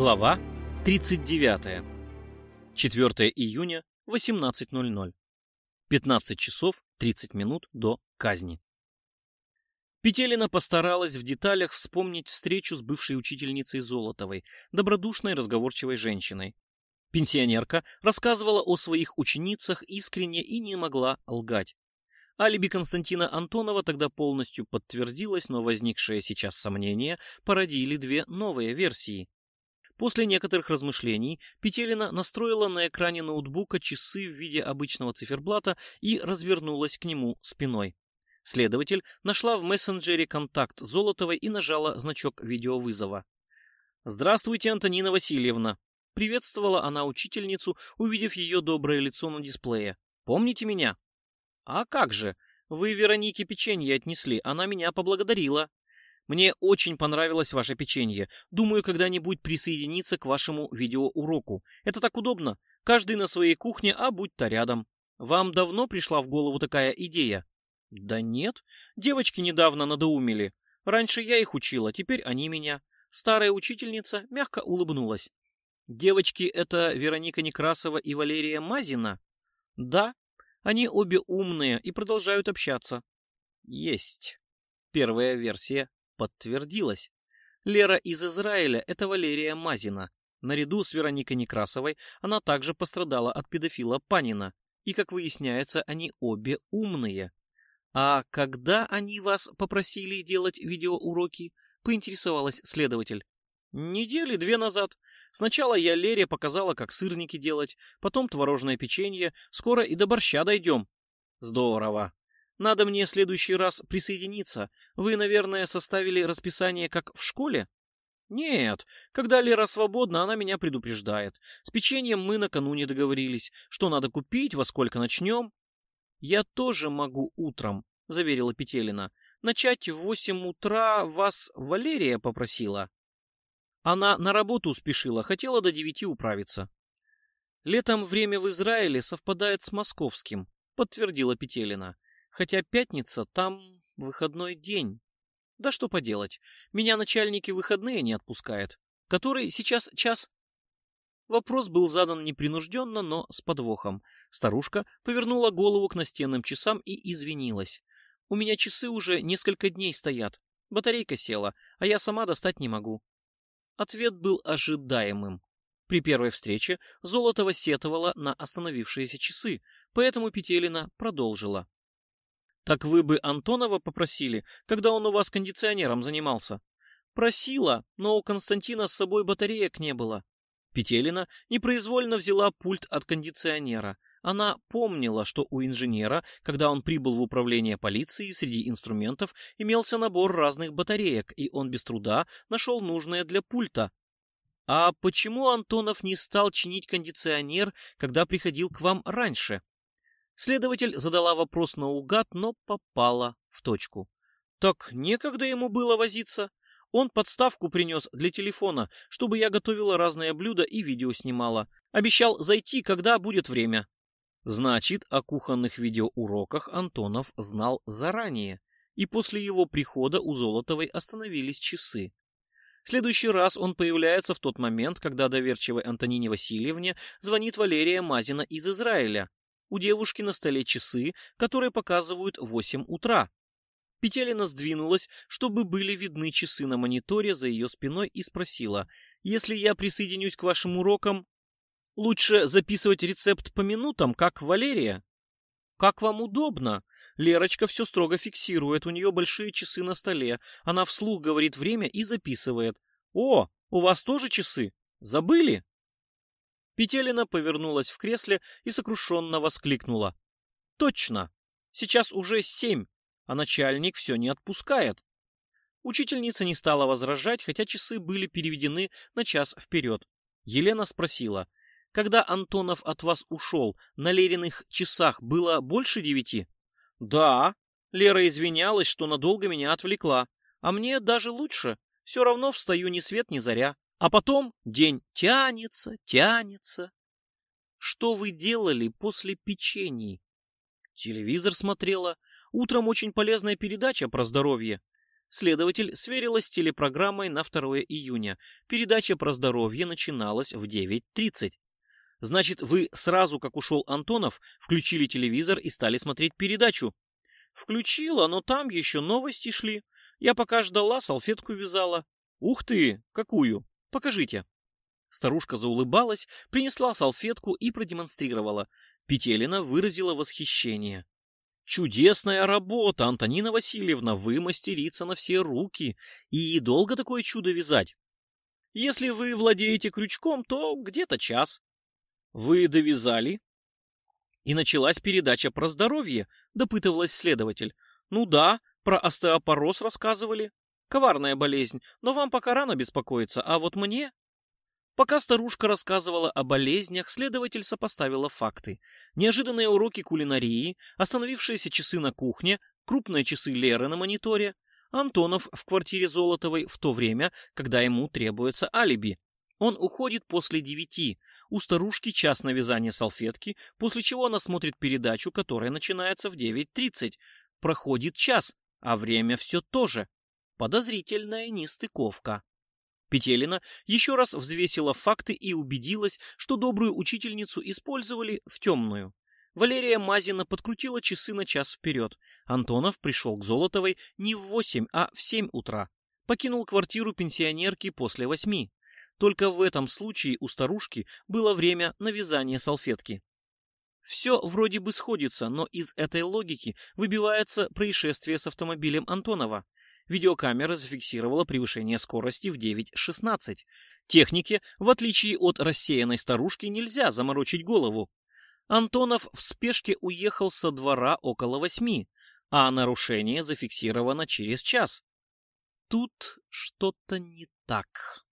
Глава 39. 4 июня, 18.00. 15 часов 30 минут до казни. Петелина постаралась в деталях вспомнить встречу с бывшей учительницей Золотовой, добродушной разговорчивой женщиной. Пенсионерка рассказывала о своих ученицах искренне и не могла лгать. Алиби Константина Антонова тогда полностью подтвердилось, но возникшие сейчас сомнения породили две новые версии. После некоторых размышлений Петелина настроила на экране ноутбука часы в виде обычного циферблата и развернулась к нему спиной. Следователь нашла в мессенджере контакт Золотовой и нажала значок видеовызова. «Здравствуйте, Антонина Васильевна!» Приветствовала она учительницу, увидев ее доброе лицо на дисплее. «Помните меня?» «А как же? Вы Веронике печенье отнесли, она меня поблагодарила». Мне очень понравилось ваше печенье. Думаю, когда-нибудь присоединиться к вашему видеоуроку. Это так удобно. Каждый на своей кухне, а будь-то рядом. Вам давно пришла в голову такая идея? Да нет. Девочки недавно надоумили. Раньше я их учила, теперь они меня. Старая учительница мягко улыбнулась. Девочки — это Вероника Некрасова и Валерия Мазина? Да. Они обе умные и продолжают общаться. Есть. Первая версия подтвердилось. Лера из Израиля – это Валерия Мазина. Наряду с Вероникой Некрасовой она также пострадала от педофила Панина. И, как выясняется, они обе умные. А когда они вас попросили делать видеоуроки, поинтересовалась следователь. Недели две назад. Сначала я Лере показала, как сырники делать, потом творожное печенье, скоро и до борща дойдем. Здорово. Надо мне в следующий раз присоединиться. Вы, наверное, составили расписание, как в школе? Нет, когда Лера свободна, она меня предупреждает. С печеньем мы накануне договорились, что надо купить, во сколько начнем. Я тоже могу утром, заверила Петелина. Начать в восемь утра вас Валерия попросила. Она на работу спешила, хотела до девяти управиться. Летом время в Израиле совпадает с московским, подтвердила Петелина. Хотя пятница там выходной день. Да что поделать, меня начальники выходные не отпускают. Который сейчас час? Вопрос был задан непринужденно, но с подвохом. Старушка повернула голову к настенным часам и извинилась. У меня часы уже несколько дней стоят. Батарейка села, а я сама достать не могу. Ответ был ожидаемым. При первой встрече Золотова сетовала на остановившиеся часы, поэтому Петелина продолжила. Так вы бы Антонова попросили, когда он у вас кондиционером занимался. Просила, но у Константина с собой батареек не было. Петелина непроизвольно взяла пульт от кондиционера. Она помнила, что у инженера, когда он прибыл в управление полиции, среди инструментов имелся набор разных батареек, и он без труда нашел нужное для пульта. А почему Антонов не стал чинить кондиционер, когда приходил к вам раньше? Следователь задала вопрос наугад, но попала в точку. Так некогда ему было возиться. Он подставку принес для телефона, чтобы я готовила разные блюда и видео снимала. Обещал зайти, когда будет время. Значит, о кухонных видеоуроках Антонов знал заранее, и после его прихода у Золотовой остановились часы. В следующий раз он появляется в тот момент, когда доверчивой Антонине Васильевне звонит Валерия Мазина из Израиля. У девушки на столе часы, которые показывают 8 утра. Петелина сдвинулась, чтобы были видны часы на мониторе за ее спиной и спросила, «Если я присоединюсь к вашим урокам, лучше записывать рецепт по минутам, как Валерия?» «Как вам удобно?» Лерочка все строго фиксирует, у нее большие часы на столе. Она вслух говорит время и записывает. «О, у вас тоже часы? Забыли?» Петелина повернулась в кресле и сокрушенно воскликнула. «Точно! Сейчас уже семь, а начальник все не отпускает!» Учительница не стала возражать, хотя часы были переведены на час вперед. Елена спросила, «Когда Антонов от вас ушел, на Лериных часах было больше девяти?» «Да». Лера извинялась, что надолго меня отвлекла. «А мне даже лучше. Все равно встаю ни свет ни заря. А потом день тянется, тянется. Что вы делали после печений? Телевизор смотрела. Утром очень полезная передача про здоровье. Следователь сверилась с телепрограммой на 2 июня. Передача про здоровье начиналась в 9.30. Значит, вы сразу, как ушел Антонов, включили телевизор и стали смотреть передачу. Включила, но там еще новости шли. Я пока ждала, салфетку вязала. Ух ты, какую? Покажите. Старушка заулыбалась, принесла салфетку и продемонстрировала. Петелина выразила восхищение. Чудесная работа, Антонина Васильевна, вы мастерица на все руки. И долго такое чудо вязать? Если вы владеете крючком, то где-то час. Вы довязали? И началась передача про здоровье, допытывалась следователь. Ну да, про остеопороз рассказывали. Коварная болезнь, но вам пока рано беспокоиться, а вот мне... Пока старушка рассказывала о болезнях, следователь сопоставила факты. Неожиданные уроки кулинарии, остановившиеся часы на кухне, крупные часы Леры на мониторе, Антонов в квартире Золотовой в то время, когда ему требуется алиби. Он уходит после девяти. У старушки час на вязание салфетки, после чего она смотрит передачу, которая начинается в 9.30. Проходит час, а время все то же. Подозрительная нестыковка. Петелина еще раз взвесила факты и убедилась, что добрую учительницу использовали в темную. Валерия Мазина подкрутила часы на час вперед. Антонов пришел к Золотовой не в восемь, а в семь утра. Покинул квартиру пенсионерки после восьми. Только в этом случае у старушки было время на вязание салфетки. Все вроде бы сходится, но из этой логики выбивается происшествие с автомобилем Антонова. Видеокамера зафиксировала превышение скорости в 9.16. Технике, в отличие от рассеянной старушки, нельзя заморочить голову. Антонов в спешке уехал со двора около восьми, а нарушение зафиксировано через час. Тут что-то не так.